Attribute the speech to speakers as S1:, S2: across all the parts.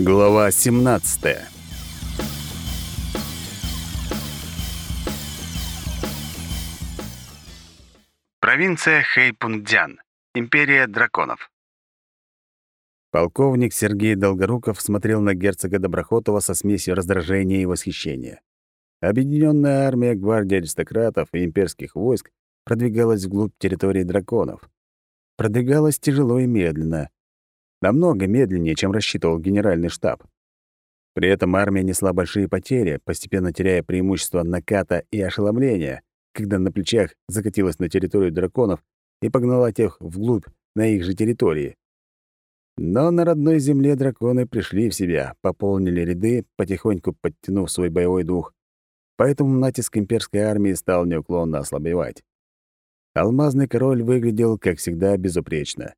S1: Глава 17. Провинция Хэйпундзян. Империя драконов. Полковник Сергей Долгоруков смотрел на герцога Доброхотова со смесью раздражения и восхищения. Объединенная армия гвардии аристократов и имперских войск продвигалась вглубь территории драконов. Продвигалась тяжело и медленно, намного медленнее, чем рассчитывал генеральный штаб. При этом армия несла большие потери, постепенно теряя преимущество наката и ошеломления, когда на плечах закатилась на территорию драконов и погнала тех вглубь на их же территории. Но на родной земле драконы пришли в себя, пополнили ряды, потихоньку подтянув свой боевой дух. Поэтому натиск имперской армии стал неуклонно ослабевать. Алмазный король выглядел, как всегда, безупречно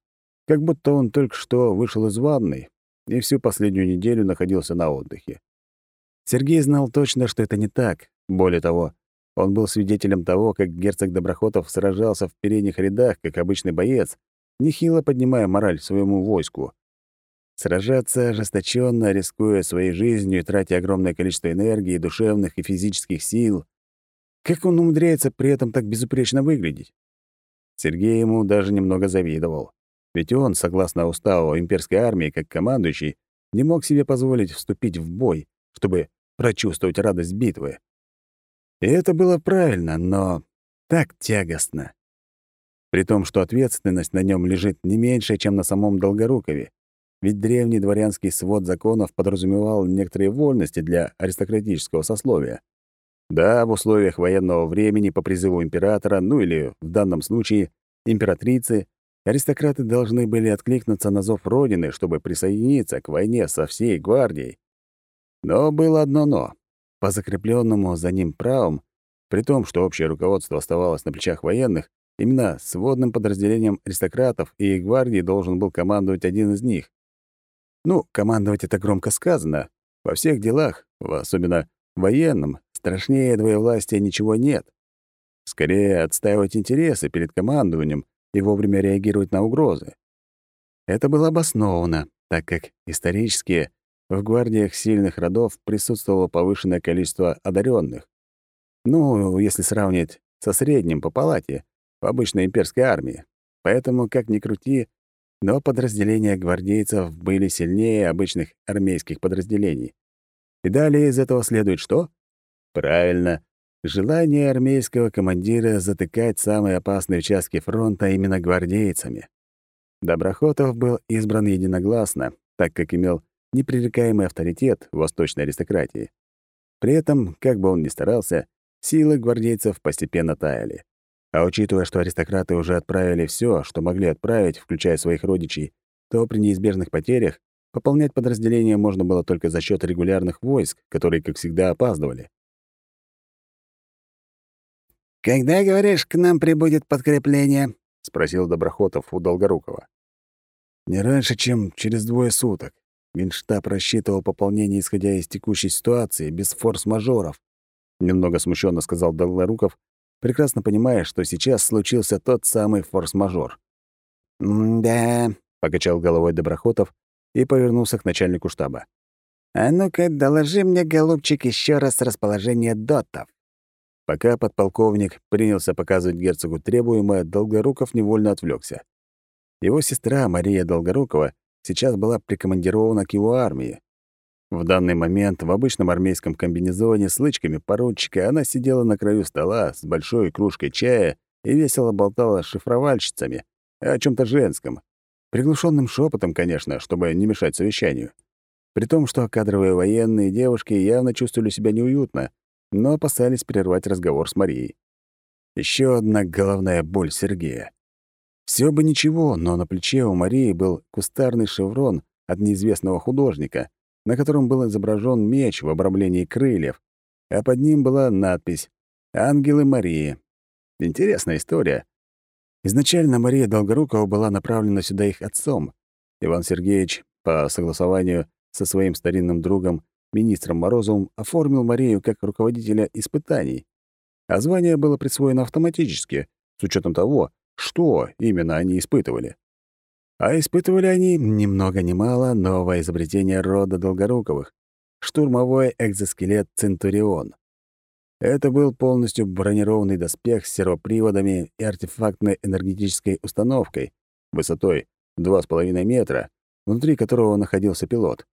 S1: как будто он только что вышел из ванной и всю последнюю неделю находился на отдыхе. Сергей знал точно, что это не так. Более того, он был свидетелем того, как герцог Доброхотов сражался в передних рядах, как обычный боец, нехило поднимая мораль своему войску. Сражаться ожесточенно, рискуя своей жизнью и тратя огромное количество энергии, душевных и физических сил. Как он умудряется при этом так безупречно выглядеть? Сергей ему даже немного завидовал. Ведь он, согласно уставу имперской армии, как командующий, не мог себе позволить вступить в бой, чтобы прочувствовать радость битвы. И это было правильно, но так тягостно. При том, что ответственность на нем лежит не меньше, чем на самом Долгорукове. Ведь древний дворянский свод законов подразумевал некоторые вольности для аристократического сословия. Да, в условиях военного времени по призыву императора, ну или, в данном случае, императрицы, Аристократы должны были откликнуться на зов Родины, чтобы присоединиться к войне со всей гвардией. Но было одно «но». По закрепленному за ним правам, при том, что общее руководство оставалось на плечах военных, именно сводным подразделением аристократов и гвардии должен был командовать один из них. Ну, командовать это громко сказано. Во всех делах, особенно военном, страшнее двоевластия ничего нет. Скорее, отстаивать интересы перед командованием, и вовремя реагировать на угрозы. Это было обосновано, так как исторически в гвардиях сильных родов присутствовало повышенное количество одаренных. Ну, если сравнить со средним по палате, в обычной имперской армии. Поэтому, как ни крути, но подразделения гвардейцев были сильнее обычных армейских подразделений. И далее из этого следует что? Правильно, Желание армейского командира затыкать самые опасные участки фронта именно гвардейцами. Доброхотов был избран единогласно, так как имел непререкаемый авторитет в восточной аристократии. При этом, как бы он ни старался, силы гвардейцев постепенно таяли. А учитывая, что аристократы уже отправили все, что могли отправить, включая своих родичей, то при неизбежных потерях пополнять подразделения можно было только за счет регулярных войск, которые, как всегда, опаздывали.
S2: «Когда, говоришь, к нам прибудет подкрепление?»
S1: — спросил Доброхотов у Долгорукова. «Не раньше, чем через двое суток. Генштаб рассчитывал пополнение, исходя из текущей ситуации, без форс-мажоров», — немного смущенно сказал Долгоруков, прекрасно понимая, что сейчас случился тот самый форс-мажор.
S2: «Да», — покачал головой Доброхотов и повернулся к начальнику штаба. «А ну-ка, доложи мне, голубчик, еще раз расположение дотов».
S1: Пока подполковник принялся показывать герцогу требуемое, Долгоруков невольно отвлекся. Его сестра Мария Долгорукова сейчас была прикомандирована к его армии. В данный момент в обычном армейском комбинезоне с лычками поручика она сидела на краю стола с большой кружкой чая и весело болтала с шифровальщицами о чем то женском. Приглушенным шепотом, конечно, чтобы не мешать совещанию. При том, что кадровые военные девушки явно чувствовали себя неуютно, но опасались прервать разговор с Марией. Еще одна головная боль Сергея. Все бы ничего, но на плече у Марии был кустарный шеврон от неизвестного художника, на котором был изображен меч в обрамлении крыльев, а под ним была надпись «Ангелы Марии». Интересная история. Изначально Мария Долгорукова была направлена сюда их отцом. Иван Сергеевич, по согласованию со своим старинным другом, министром Морозовым оформил Марию как руководителя испытаний, а звание было присвоено автоматически, с учетом того, что именно они испытывали. А испытывали они ни много ни мало новое изобретение рода Долгоруковых — штурмовой экзоскелет «Центурион». Это был полностью бронированный доспех с сервоприводами и артефактной энергетической установкой высотой 2,5 метра, внутри которого находился пилот.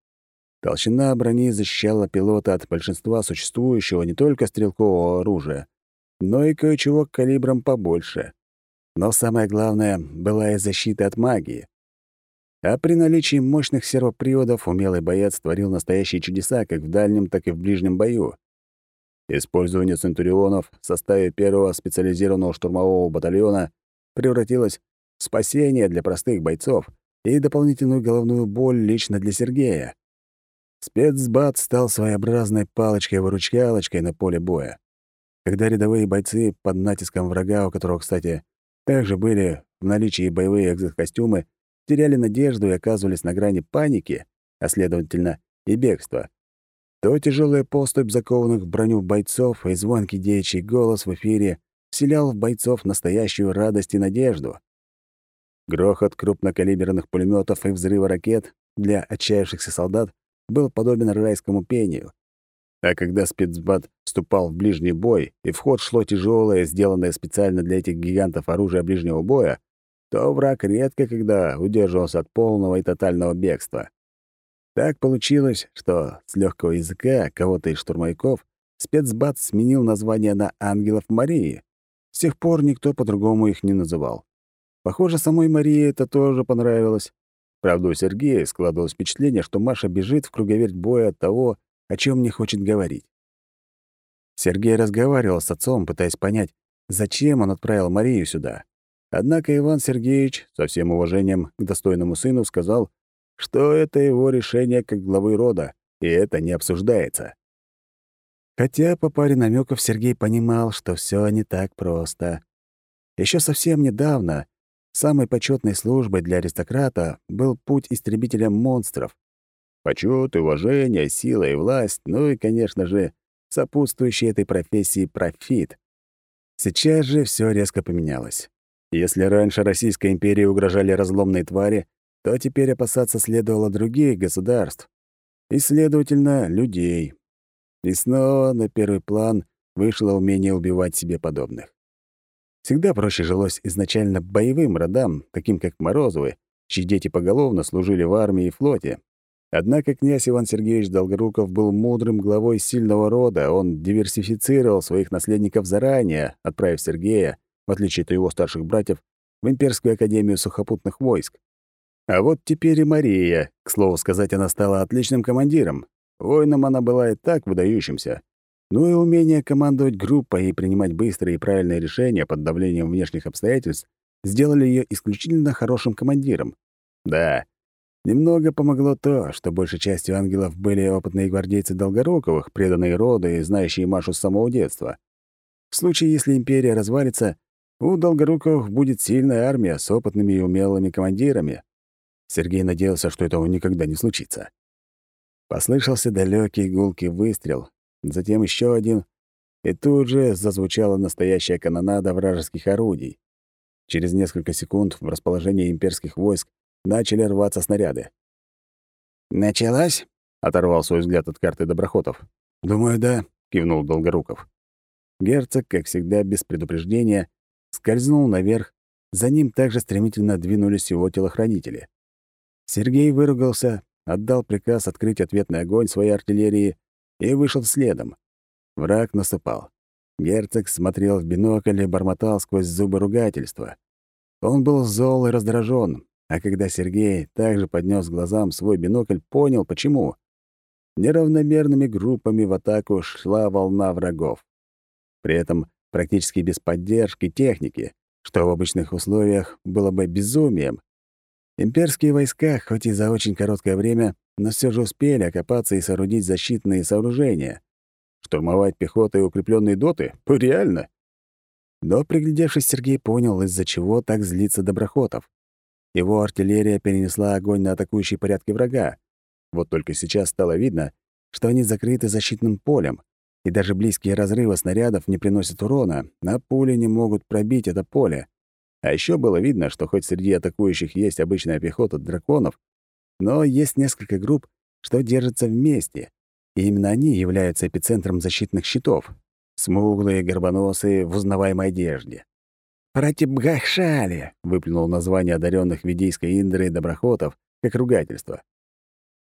S1: Толщина брони защищала пилота от большинства существующего не только стрелкового оружия, но и кое-чего калибром побольше. Но самое главное была и защита от магии. А при наличии мощных сервоприводов умелый боец творил настоящие чудеса как в дальнем, так и в ближнем бою. Использование центурионов в составе первого специализированного штурмового батальона превратилось в спасение для простых бойцов и дополнительную головную боль лично для Сергея. Спецбат стал своеобразной палочкой-выручалочкой на поле боя. Когда рядовые бойцы под натиском врага, у которого, кстати, также были в наличии боевые экзокостюмы, теряли надежду и оказывались на грани паники, а следовательно и бегства, то тяжелая поступь закованных в броню бойцов и звонкий девичий голос в эфире вселял в бойцов настоящую радость и надежду. Грохот крупнокалиберных пулеметов и взрывы ракет для отчаявшихся солдат был подобен райскому пению. А когда спецбат вступал в ближний бой, и в ход шло тяжелое, сделанное специально для этих гигантов оружие ближнего боя, то враг редко когда удерживался от полного и тотального бегства. Так получилось, что с легкого языка кого-то из штурмовиков спецбат сменил название на «Ангелов Марии». С тех пор никто по-другому их не называл. Похоже, самой Марии это тоже понравилось. Правда, у Сергея складывалось впечатление, что Маша бежит в круговерть боя от того, о чем не хочет говорить. Сергей разговаривал с отцом, пытаясь понять, зачем он отправил Марию сюда. Однако Иван Сергеевич, со всем уважением к достойному сыну, сказал, что это его решение как главы рода, и это не обсуждается. Хотя по паре намеков Сергей понимал, что все не так просто. Еще совсем недавно Самой почетной службой для аристократа был путь истребителя монстров. Почет, уважение, сила и власть, ну и, конечно же, сопутствующий этой профессии профит. Сейчас же все резко поменялось. Если раньше Российской империи угрожали разломные твари, то теперь опасаться следовало других государств и, следовательно, людей. И снова на первый план вышло умение убивать себе подобных. Всегда проще жилось изначально боевым родам, таким как Морозовы, чьи дети поголовно служили в армии и флоте. Однако князь Иван Сергеевич Долгоруков был мудрым главой сильного рода, он диверсифицировал своих наследников заранее, отправив Сергея, в отличие от его старших братьев, в Имперскую академию сухопутных войск. А вот теперь и Мария. К слову сказать, она стала отличным командиром. Воином она была и так выдающимся. Ну и умение командовать группой и принимать быстрые и правильные решения под давлением внешних обстоятельств сделали ее исключительно хорошим командиром. Да, немного помогло то, что большей частью ангелов были опытные гвардейцы Долгоруковых, преданные роду и знающие Машу с самого детства. В случае, если империя развалится, у Долгоруковых будет сильная армия с опытными и умелыми командирами. Сергей надеялся, что этого никогда не случится. Послышался далекий гулкий выстрел, затем еще один, и тут же зазвучала настоящая канонада вражеских орудий. Через несколько секунд в расположении имперских войск начали рваться снаряды.
S2: «Началась?»
S1: — оторвал свой взгляд от карты Доброхотов.
S2: «Думаю, да», —
S1: кивнул Долгоруков. Герцог, как всегда, без предупреждения, скользнул наверх, за ним также стремительно двинулись его телохранители. Сергей выругался, отдал приказ открыть ответный огонь своей артиллерии и вышел следом. Враг наступал. Герцог смотрел в бинокль и бормотал сквозь зубы ругательства. Он был зол и раздражен, а когда Сергей также поднес глазам свой бинокль, понял, почему. Неравномерными группами в атаку шла волна врагов. При этом практически без поддержки техники, что в обычных условиях было бы безумием. Имперские войска, хоть и за очень короткое время, но все же успели окопаться и соорудить защитные сооружения. Штурмовать пехотой укрепленные доты? Реально. Но, приглядевшись, Сергей понял, из-за чего так злится Доброхотов. Его артиллерия перенесла огонь на атакующие порядки врага. Вот только сейчас стало видно, что они закрыты защитным полем, и даже близкие разрывы снарядов не приносят урона, а пули не могут пробить это поле. А еще было видно, что хоть среди атакующих есть обычная пехота драконов, но есть несколько групп, что держатся вместе, и именно они являются эпицентром защитных щитов. Смуглые, горбоносые, в узнаваемой одежде. «Пратибгахшали!» — выплюнул название одаренных ведийской Индры и доброхотов, как ругательство.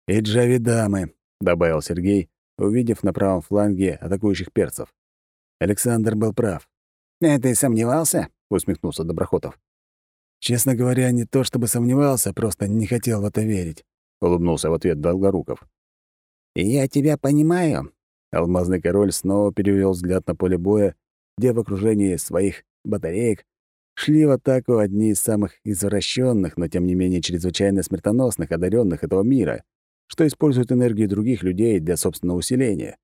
S1: «И джавидамы», — добавил Сергей, увидев на правом фланге атакующих перцев. Александр был прав.
S2: «А ты сомневался?» — усмехнулся Доброхотов.
S1: «Честно говоря, не то чтобы сомневался, просто не хотел в это верить», — улыбнулся в ответ Долгоруков.
S2: «Я тебя понимаю».
S1: Алмазный король снова перевел взгляд на поле боя, где в окружении своих батареек шли в атаку одни из самых извращенных, но тем не менее чрезвычайно смертоносных одаренных этого мира, что используют энергию других людей для собственного усиления.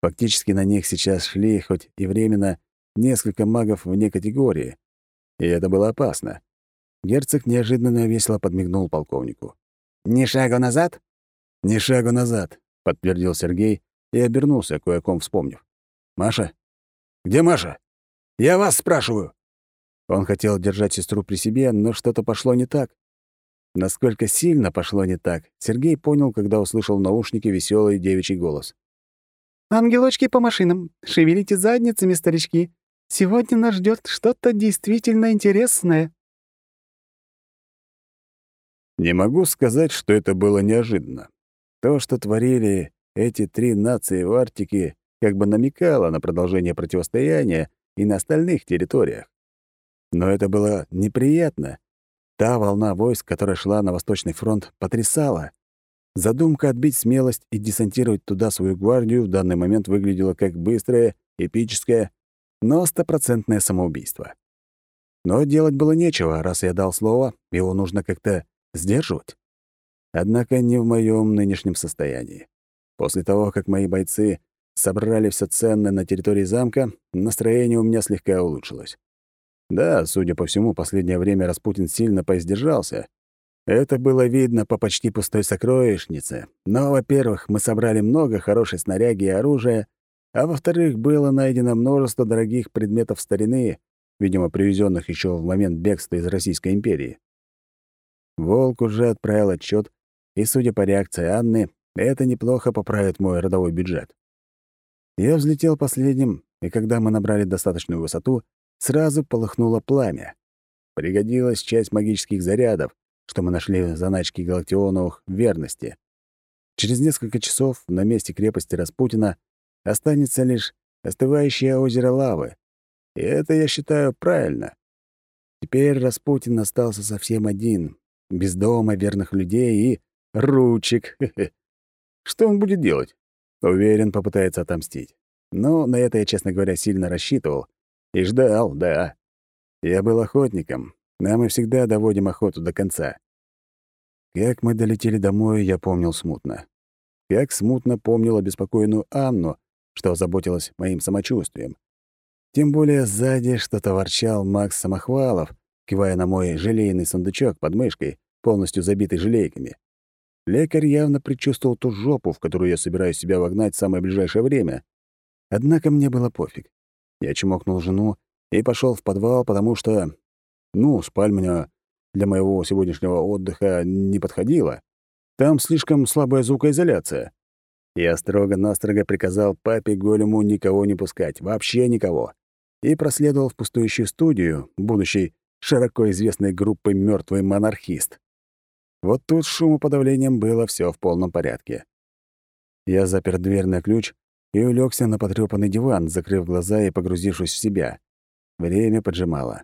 S1: Фактически на них сейчас шли, хоть и временно, несколько магов вне категории. И это было опасно. Герцог неожиданно весело подмигнул полковнику.
S2: «Ни шагу назад?»
S1: «Ни шагу назад», — подтвердил Сергей и обернулся, кое о ком вспомнив. «Маша? Где Маша? Я вас спрашиваю!» Он хотел держать сестру при себе, но что-то пошло не так. Насколько сильно пошло не так, Сергей понял, когда услышал в наушнике веселый девичий голос.
S3: «Ангелочки по машинам, шевелите задницами, старички. Сегодня нас ждет что-то действительно интересное».
S1: Не могу сказать, что это было неожиданно. То, что творили эти три нации в Арктике, как бы намекало на продолжение противостояния и на остальных территориях. Но это было неприятно. Та волна войск, которая шла на Восточный фронт, потрясала. Задумка отбить смелость и десантировать туда свою гвардию в данный момент выглядела как быстрое, эпическое, но стопроцентное самоубийство. Но делать было нечего, раз я дал слово, его нужно как-то сдерживать. Однако не в моем нынешнем состоянии. После того, как мои бойцы собрали все ценное на территории замка, настроение у меня слегка улучшилось. Да, судя по всему, последнее время Распутин сильно поиздержался. Это было видно по почти пустой сокровищнице. Но, во-первых, мы собрали много хорошей снаряги и оружия, а во-вторых, было найдено множество дорогих предметов старины, видимо, привезенных еще в момент бегства из Российской империи. Волк уже отправил отчет, и, судя по реакции Анны, это неплохо поправит мой родовой бюджет. Я взлетел последним, и когда мы набрали достаточную высоту, сразу полыхнуло пламя. Пригодилась часть магических зарядов, что мы нашли в заначке Галактионовых верности. Через несколько часов на месте крепости Распутина останется лишь остывающее озеро лавы. И это я считаю правильно. Теперь Распутин остался совсем один, без дома, верных людей и ручек. Что он будет делать? Уверен, попытается отомстить. Но на это я, честно говоря, сильно рассчитывал. И ждал, да. Я был охотником, а мы всегда доводим охоту до конца. Как мы долетели домой, я помнил смутно. Как смутно помнил обеспокоенную Анну, что озаботилась моим самочувствием. Тем более сзади что-то ворчал Макс Самохвалов, кивая на мой желейный сундучок под мышкой, полностью забитый желейками. Лекарь явно предчувствовал ту жопу, в которую я собираюсь себя вогнать в самое ближайшее время. Однако мне было пофиг. Я чмокнул жену и пошел в подвал, потому что... Ну, спаль меня для моего сегодняшнего отдыха не подходила. Там слишком слабая звукоизоляция. Я строго-настрого приказал папе Голему никого не пускать, вообще никого. И проследовал в пустующую студию, будущей широко известной группой «Мёртвый монархист». Вот тут с шумоподавлением было все в полном порядке. Я запер дверь на ключ и улегся на потрёпанный диван, закрыв глаза и погрузившись в себя. Время поджимало.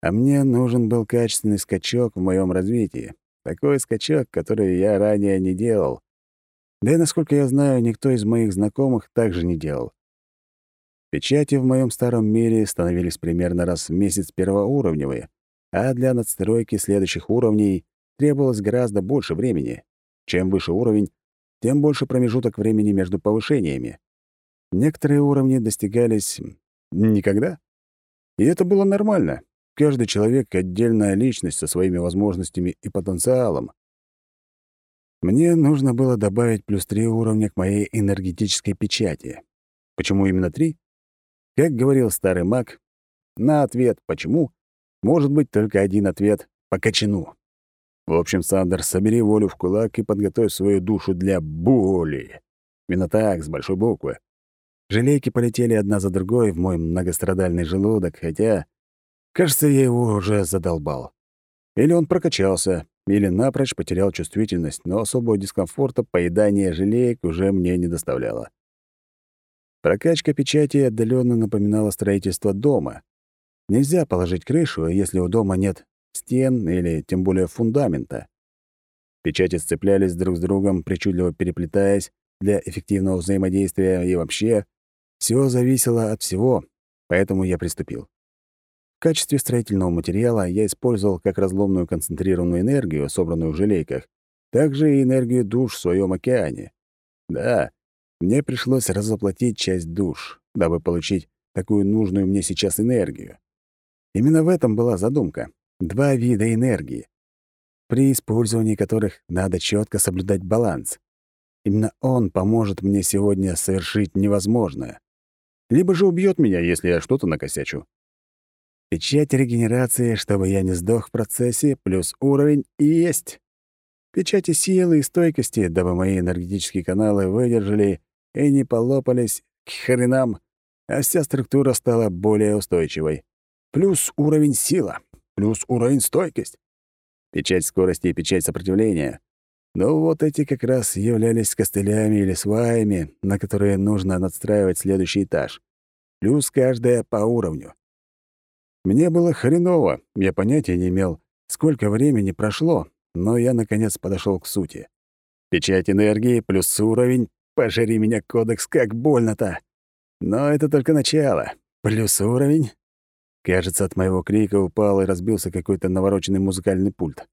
S1: А мне нужен был качественный скачок в моем развитии. Такой скачок, который я ранее не делал. Да и, насколько я знаю, никто из моих знакомых также не делал. Печати в моем старом мире становились примерно раз в месяц первоуровневые, а для надстройки следующих уровней требовалось гораздо больше времени. Чем выше уровень, тем больше промежуток времени между повышениями. Некоторые уровни достигались никогда. И это было нормально. Каждый человек — отдельная личность со своими возможностями и потенциалом. Мне нужно было добавить плюс три уровня к моей энергетической печати. Почему именно три? Как говорил старый маг, на ответ «почему» может быть только один ответ — по. В общем, Сандер, собери волю в кулак и подготовь свою душу для боли. Именно так, с большой буквы. Желейки полетели одна за другой в мой многострадальный желудок, хотя, кажется, я его уже задолбал. Или он прокачался, или напрочь потерял чувствительность, но особого дискомфорта поедание желеек уже мне не доставляло. Прокачка печати отдаленно напоминала строительство дома. Нельзя положить крышу, если у дома нет стен или тем более фундамента. Печати сцеплялись друг с другом, причудливо переплетаясь для эффективного взаимодействия и вообще все зависело от всего, поэтому я приступил. В качестве строительного материала я использовал как разломную концентрированную энергию, собранную в желейках, также и энергию душ в своем океане. Да, мне пришлось разоплатить часть душ, дабы получить такую нужную мне сейчас энергию. Именно в этом была задумка. Два вида энергии, при использовании которых надо четко соблюдать баланс. Именно он поможет мне сегодня совершить невозможное либо же убьет меня, если я что-то накосячу. Печать регенерации, чтобы я не сдох в процессе, плюс уровень и есть. Печати силы и стойкости, дабы мои энергетические каналы выдержали и не полопались к хренам, а вся структура стала более устойчивой. Плюс уровень сила, плюс уровень стойкость. Печать скорости и печать сопротивления. Но вот эти как раз являлись костылями или сваями, на которые нужно надстраивать следующий этаж. Плюс каждая по уровню. Мне было хреново, я понятия не имел, сколько времени прошло, но я, наконец, подошел к сути. Печать энергии плюс уровень, пожари меня, кодекс, как больно-то. Но это только начало. Плюс уровень. Кажется, от моего крика упал и разбился какой-то навороченный музыкальный пульт.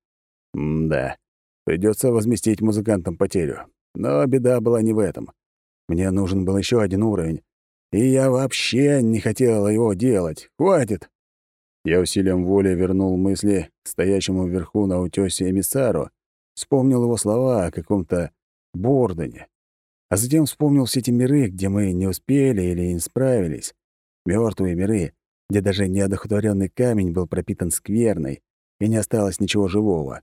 S1: М-да. Придется возместить музыкантам потерю. Но беда была не в этом. Мне нужен был еще один уровень. И я вообще не хотел его делать. Хватит! Я усилием воли вернул мысли стоящему вверху на утёсе эмиссару, вспомнил его слова о каком-то Бордоне. А затем вспомнил все эти миры, где мы не успели или не справились. Мертвые миры, где даже неодухотворенный камень был пропитан скверной, и не осталось ничего живого.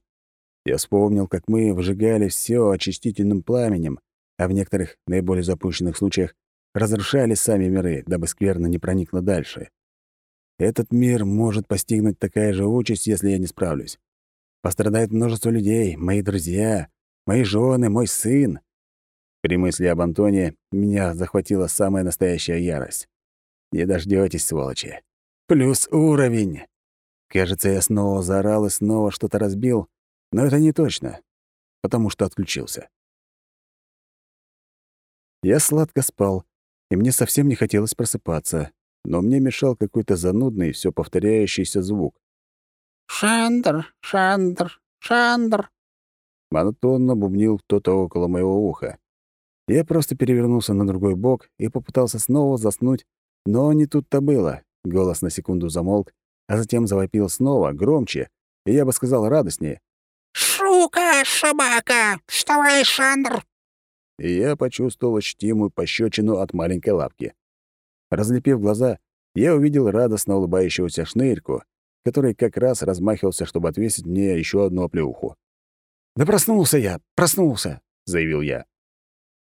S1: Я вспомнил, как мы выжигали все очистительным пламенем, а в некоторых наиболее запущенных случаях разрушали сами миры, дабы скверно не проникла дальше. Этот мир может постигнуть такая же участь, если я не справлюсь. Пострадает множество людей, мои друзья, мои жены, мой сын. При мысли об Антоне меня захватила самая настоящая ярость. Не дождётесь, сволочи. Плюс уровень. Кажется, я снова заорал и снова что-то разбил, но это не точно, потому что отключился. Я сладко спал, и мне совсем не хотелось просыпаться, но мне мешал какой-то занудный, все повторяющийся звук.
S2: «Шандр, Шандр, Шандр!»
S1: Монотонно бубнил кто-то около моего уха. Я просто перевернулся на другой бок и попытался снова заснуть, но не тут-то было. Голос на секунду замолк, а затем завопил снова, громче, и я бы сказал радостнее.
S2: «Шука, собака! Вставай, Шандр!»
S1: И я почувствовал ощутимую пощечину от маленькой лапки. Разлепив глаза, я увидел радостно улыбающегося шнырьку, который как раз размахивался, чтобы отвесить мне еще одну оплеуху. «Да проснулся я! Проснулся!» — заявил я.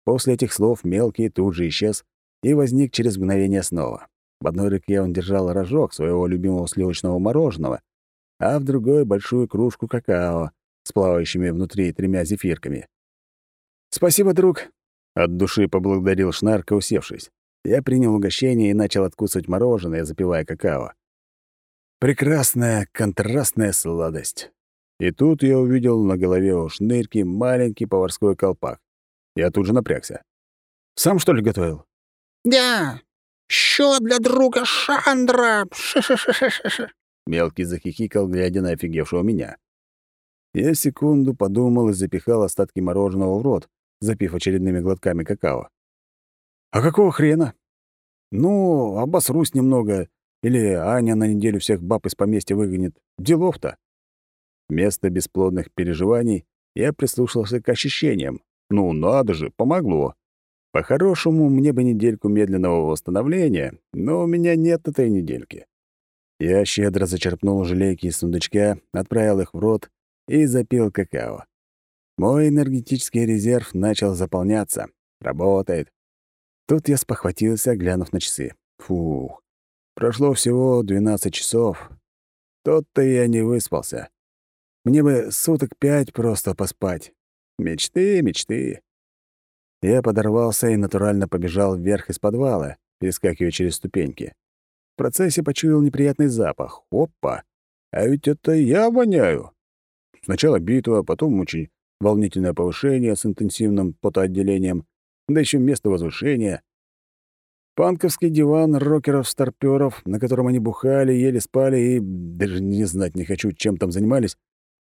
S1: После этих слов мелкий тут же исчез и возник через мгновение снова. В одной руке он держал рожок своего любимого сливочного мороженого, а в другой — большую кружку какао, с плавающими внутри тремя зефирками. «Спасибо, друг!» — от души поблагодарил Шнарка, усевшись. Я принял угощение и начал откусывать мороженое, запивая какао. Прекрасная контрастная сладость. И тут я увидел на голове у шнырки маленький поварской колпак. Я тут же напрягся. «Сам, что ли, готовил?»
S2: «Да, Що для друга Шандра! -ш.
S1: Мелкий захихикал, глядя на офигевшего меня. Я секунду подумал и запихал остатки мороженого в рот, запив очередными глотками какао. «А какого хрена?» «Ну, обосрусь немного, или Аня на неделю всех баб из поместья выгонит. Делов-то!» Вместо бесплодных переживаний я прислушался к ощущениям. «Ну, надо же, помогло!» По-хорошему, мне бы недельку медленного восстановления, но у меня нет этой недельки. Я щедро зачерпнул желейки из сундучка, отправил их в рот и запил какао. Мой энергетический резерв начал заполняться. Работает. Тут я спохватился, глянув на часы. Фух. Прошло всего 12 часов. Тот-то я не выспался. Мне бы суток пять просто поспать. Мечты, мечты. Я подорвался и натурально побежал вверх из подвала, перескакивая через ступеньки. В процессе почуял неприятный запах. Опа! А ведь это я воняю. Сначала битва, потом очень волнительное повышение с интенсивным потоотделением, да еще место возвышения. Панковский диван рокеров-старпёров, на котором они бухали, ели, спали и даже не знать не хочу, чем там занимались,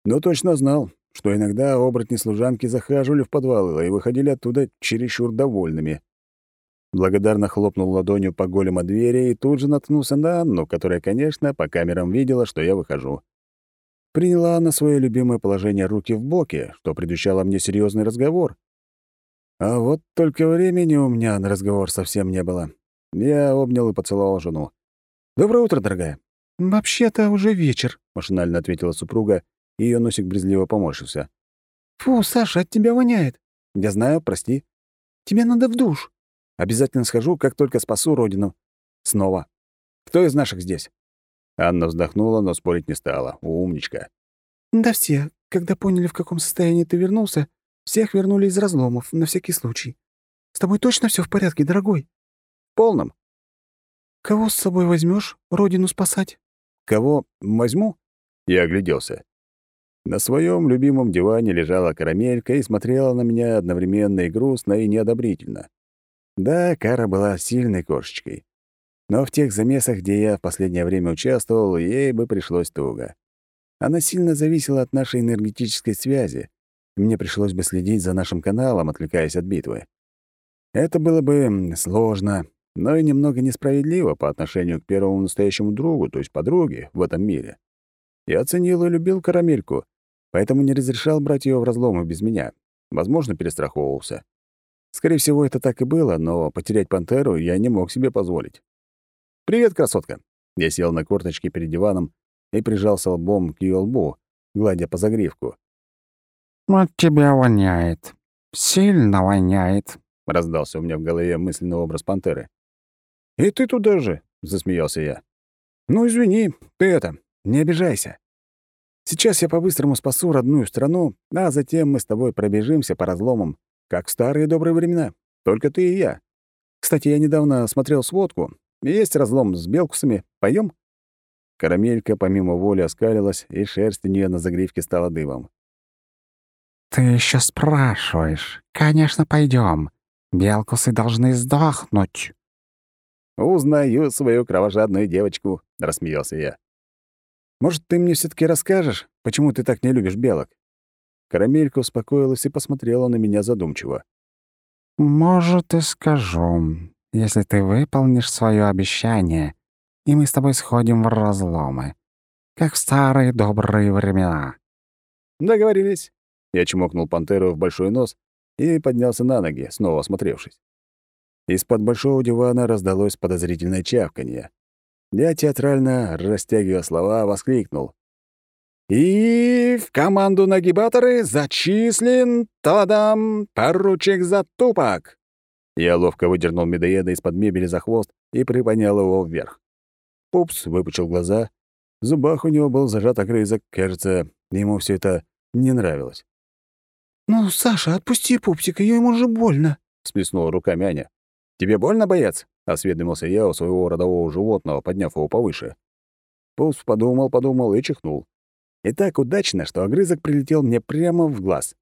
S1: но точно знал, что иногда оборотни-служанки захаживали в подвал и выходили оттуда чересчур довольными. Благодарно хлопнул ладонью по голему двери и тут же наткнулся на Анну, которая, конечно, по камерам видела, что я выхожу. Приняла на свое любимое положение руки в боки, что предвещало мне серьезный разговор. А вот только времени у меня на разговор совсем не было. Я обнял и поцеловал жену. «Доброе утро, дорогая».
S3: «Вообще-то уже вечер», —
S1: машинально ответила супруга, её носик брезгливо поморщился.
S3: «Фу, Саша, от тебя воняет».
S1: «Я знаю, прости».
S3: «Тебе надо в душ».
S1: Обязательно схожу, как только спасу родину. Снова. Кто из наших здесь? Анна вздохнула, но спорить не стала. Умничка.
S3: Да все. Когда поняли, в каком состоянии ты вернулся, всех вернули из разломов, на всякий случай. С тобой точно все в порядке, дорогой?
S1: В полном.
S3: Кого с собой возьмешь, родину спасать?
S1: Кого возьму? Я огляделся. На своем любимом диване лежала карамелька и смотрела на меня одновременно и грустно, и неодобрительно. Да, Кара была сильной кошечкой. Но в тех замесах, где я в последнее время участвовал, ей бы пришлось туго. Она сильно зависела от нашей энергетической связи. Мне пришлось бы следить за нашим каналом, отвлекаясь от битвы. Это было бы сложно, но и немного несправедливо по отношению к первому настоящему другу, то есть подруге в этом мире. Я ценил и любил карамельку, поэтому не разрешал брать ее в разломы без меня. Возможно, перестраховывался. Скорее всего, это так и было, но потерять пантеру я не мог себе позволить. «Привет, красотка!» Я сел на корточки перед диваном и прижался лбом к ее лбу, гладя по загривку.
S2: «От тебя воняет. Сильно воняет», —
S1: раздался у меня в голове мысленный образ пантеры. «И ты туда же!» — засмеялся я. «Ну, извини, ты это, не обижайся. Сейчас я по-быстрому спасу родную страну, а затем мы с тобой пробежимся по разломам, как в старые добрые времена. Только ты и я. Кстати, я недавно смотрел сводку. Есть разлом с белкусами. Пойдем? Карамелька помимо воли оскалилась, и шерсть у нее на загривке стала дымом.
S2: «Ты еще спрашиваешь? Конечно, пойдем. Белкусы должны сдохнуть».
S1: «Узнаю свою кровожадную девочку», — рассмеялся я. «Может, ты мне все таки расскажешь, почему ты так не любишь белок?» Карамелька успокоилась и посмотрела на меня задумчиво.
S2: «Может, и скажу, если ты выполнишь свое обещание, и мы с тобой сходим в разломы, как в старые добрые времена».
S1: «Договорились». Я чмокнул пантеру в большой нос и поднялся на ноги, снова осмотревшись. Из-под большого дивана раздалось подозрительное чавканье. Я театрально, растягивая слова, воскликнул. И в команду нагибаторы зачислен, тадам, поручик Затупок. Я ловко выдернул медоеда из-под мебели за хвост и приподнял его вверх. Пупс выпучил глаза. В зубах у него был зажат огрызок. Кажется, ему все это не нравилось.
S3: «Ну, Саша, отпусти пупсика, ему же больно», —
S1: сплеснула руками Аня. «Тебе больно, боец?» — осведомился я у своего родового животного, подняв его повыше. Пупс подумал, подумал и чихнул. И так удачно, что огрызок прилетел мне прямо в глаз.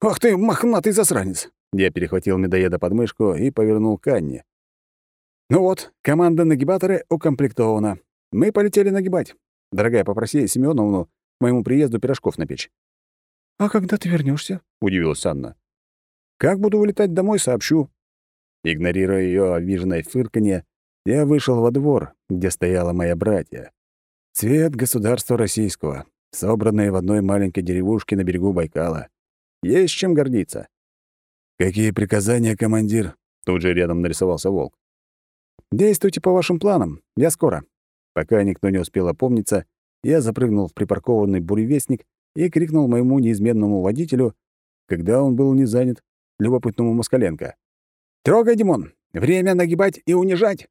S1: «Ах ты, мохнатый засранец!» Я перехватил медоеда под мышку и повернул к Анне. «Ну вот, команда нагибаторы укомплектована. Мы полетели нагибать. Дорогая, попроси Семёновну к моему приезду пирожков напечь».
S3: «А когда ты вернешься?
S1: удивилась Анна. «Как буду вылетать домой, сообщу». Игнорируя ее обиженное фырканье, я вышел во двор, где стояла моя братья. Цвет государства российского, собранные в одной маленькой деревушке на берегу Байкала. Есть чем гордиться. «Какие приказания, командир?» Тут же рядом нарисовался волк. «Действуйте по вашим планам. Я скоро». Пока никто не успел опомниться, я запрыгнул в припаркованный буревестник и крикнул моему неизменному водителю, когда он был не занят, любопытному Москаленко. «Трогай, Димон! Время нагибать и унижать!»